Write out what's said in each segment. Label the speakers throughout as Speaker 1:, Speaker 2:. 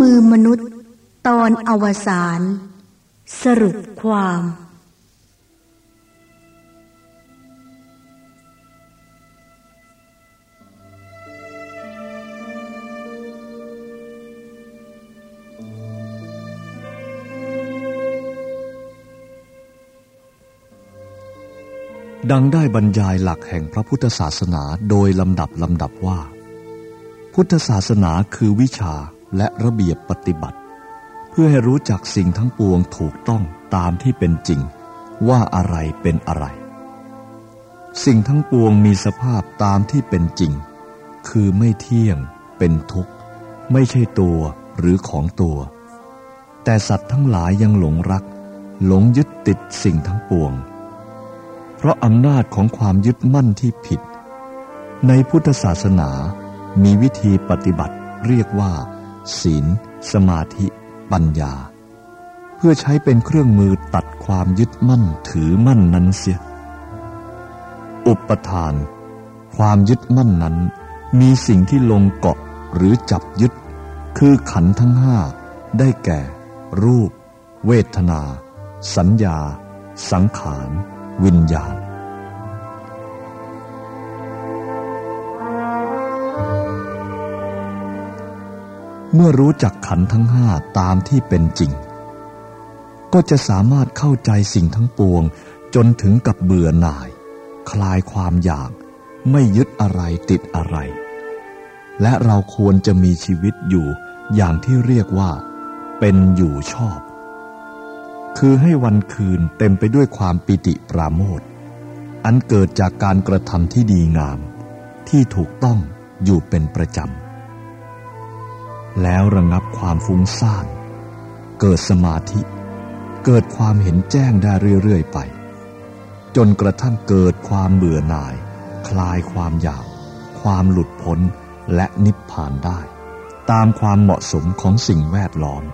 Speaker 1: มือมนุษย์ ตอนอวสาน สรุปความ
Speaker 2: ดังได้บรรยายหลักแห่งพระพุทธศาสนาโดยลำดับลำดับว่า พุทธศาสนาคือวิชา และระเบียบปฏิบัติ เพื่อให้รู้จักสิ่งทั้งปวงถูกต้องตามที่เป็นจริง ว่าอะไรเป็นอะไร สิ่งทั้งปวงมีสภาพตามที่เป็นจริง คือไม่เที่ยง เป็นทุกข์ ไม่ใช่ตัวหรือของตัว แต่สัตว์ทั้งหลายยังหลงรัก หลงยึดติดสิ่งทั้งปวง เพราะอำนาจของความยึดมั่นที่ผิด ในพุทธศาสนามีวิธีปฏิบัติเรียกว่า ศีล สมาธิ ปัญญา เพื่อใช้เป็นเครื่องมือตัดความยึดมั่นถือมั่นนั้นเสีย อุปทาน ความยึดมั่นนั้น มีสิ่งที่ลงเกาะหรือจับยึด คือขันทั้งห้าได้แก่ รูป เวทนา สัญญา สังขาร วิญญาณ เมื่อรู้จักขันทั้งห้าตามที่เป็นจริง ก็จะสามารถเข้าใจสิ่งทั้งปวง จนถึงกับเบื่อหน่าย คลายความอยาก ไม่ยึดอะไรติดอะไร และเราควรจะมีชีวิตอยู่อย่างที่เรียกว่า เป็นอยู่ชอบ คือให้วันคืนเต็มไปด้วยความปิติปราโมทอันเกิดจากการกระทำที่ดีงาม ที่ถูกต้องอยู่เป็นประจำ แล้วระงับความฟุ้งซ่าน เกิดสมาธิ เกิดความเห็นแจ้งได้เรื่อยๆไป จนกระทั่งเกิดความเบื่อหน่าย คลายความอยาก ความหลุดพ้นและนิพพานได้ ตามความเหมาะสมของสิ่งแวดล้อม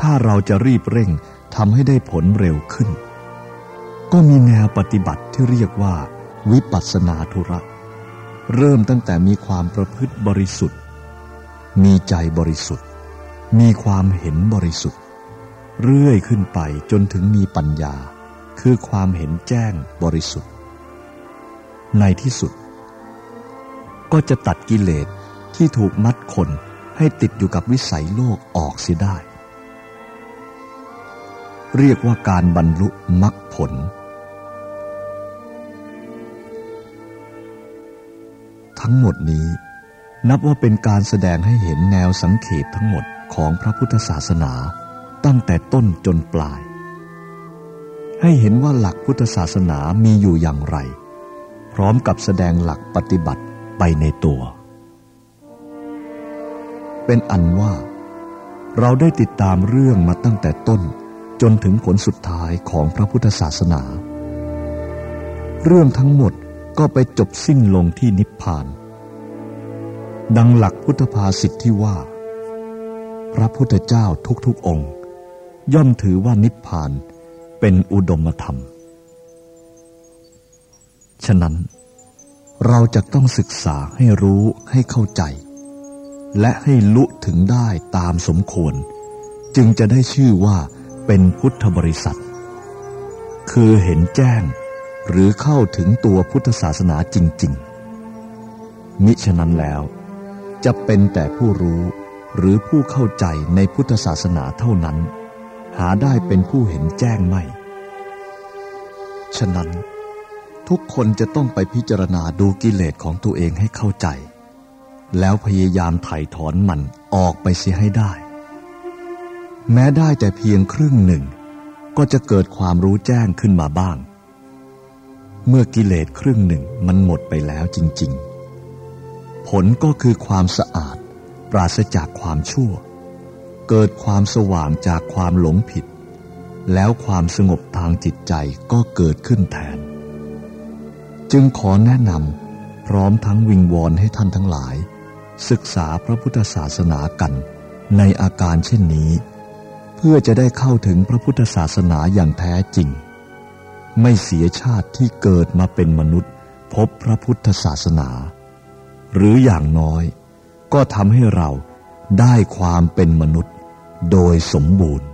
Speaker 2: ถ้าเราจะรีบเร่ง ทำให้ได้ผลเร็วขึ้น ก็มีแนวปฏิบัติที่เรียกว่าวิปัสสนาธุระ เริ่มตั้งแต่มีความประพฤติบริสุทธิ์ มีใจบริสุทธิ์ มีความเห็นบริสุทธิ์ เรื่อยขึ้นไปจนถึงมีปัญญา คือความเห็นแจ้งบริสุทธิ์ ในที่สุด ก็จะตัดกิเลสที่ถูกมัดคนให้ติดอยู่กับวิสัยโลกออกเสียได้ เรียกว่าการบรรลุมรรคผล ทั้งหมดนี้นับว่าเป็นการแสดงให้เห็นแนวสังเขปทั้งหมดของพระพุทธศาสนาตั้งแต่ต้นจนปลาย ให้เห็นว่าหลักพุทธศาสนามีอยู่อย่างไร พร้อมกับแสดงหลักปฏิบัติไปในตัว เป็นอันว่า เราได้ติดตามเรื่องมาตั้งแต่ต้น จนถึงผลสุดท้ายของพระพุทธศาสนา เรื่องทั้งหมดก็ไปจบสิ้นลงที่นิพพาน ดังหลักพุทธภาษิตที่ว่า พระพุทธเจ้าทุกๆองค์ ย่อมถือว่านิพพานเป็นอุดมธรรม ฉะนั้นเราจะต้องศึกษาให้รู้ให้เข้าใจ และให้ลุถึงได้ตามสมควร จึงจะได้ชื่อว่า เป็นพุทธบริษัท คือเห็นแจ้งหรือเข้าถึงตัวพุทธศาสนาจริง ๆ มิฉะนั้นแล้ว จะเป็นแต่ผู้รู้หรือผู้เข้าใจในพุทธศาสนาเท่านั้น หาได้เป็นผู้เห็นแจ้งไม่ ฉะนั้น ทุกคนจะต้องไปพิจารณาดูกิเลสของตัวเองให้เข้าใจ แล้วพยายามไถ่ถอนมันออกไปเสียให้ได้ แม้ได้แต่เพียงครึ่งหนึ่ง ก็จะเกิดความรู้แจ้งขึ้นมาบ้าง เมื่อกิเลสครึ่งหนึ่งมันหมดไปแล้วจริง ๆ ผลก็คือความสะอาด ปราศจากความชั่ว เกิดความสว่างจากความหลงผิด แล้วความสงบทางจิตใจก็เกิดขึ้นแทน จึงขอแนะนำพร้อมทั้งวิงวอนให้ท่านทั้งหลาย ศึกษาพระพุทธศาสนากันในอาการเช่นนี้ เพื่อจะได้เข้าถึงพระพุทธศาสนาอย่างแท้จริง ไม่เสียชาติที่เกิดมาเป็นมนุษย์ พบพระพุทธศาสนา หรืออย่างน้อย ก็ทำให้เราได้ความเป็นมนุษย์โดยสมบูรณ์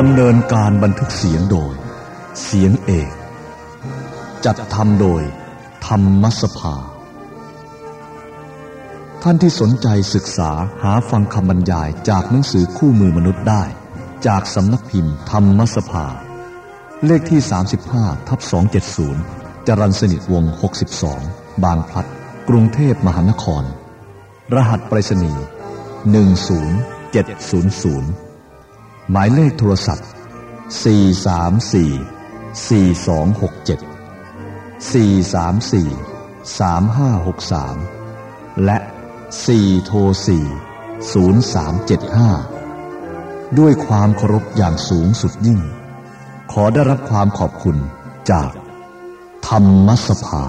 Speaker 2: ดำเนินการบันทึกเสียงโดย เสียงเอก จัดทำโดย ธรรมสภา ท่านที่สนใจศึกษาหาฟังคำบรรยายจากหนังสือคู่มือมนุษย์ได้ จากสำนักพิมพ์ธรรมสภา เลขที่ 35ทับ270 จรันสนิทวง 62 บางพลัด กรุงเทพมหานคร รหัสไปรษณีย์10700 หมายเลขโทรศัพท์ 434 4267 434 3563 และ 4 โทร 4 0375 ด้วยความเคารพอย่างสูงสุดยิ่ง ขอได้รับความขอบคุณจากธรรมสภา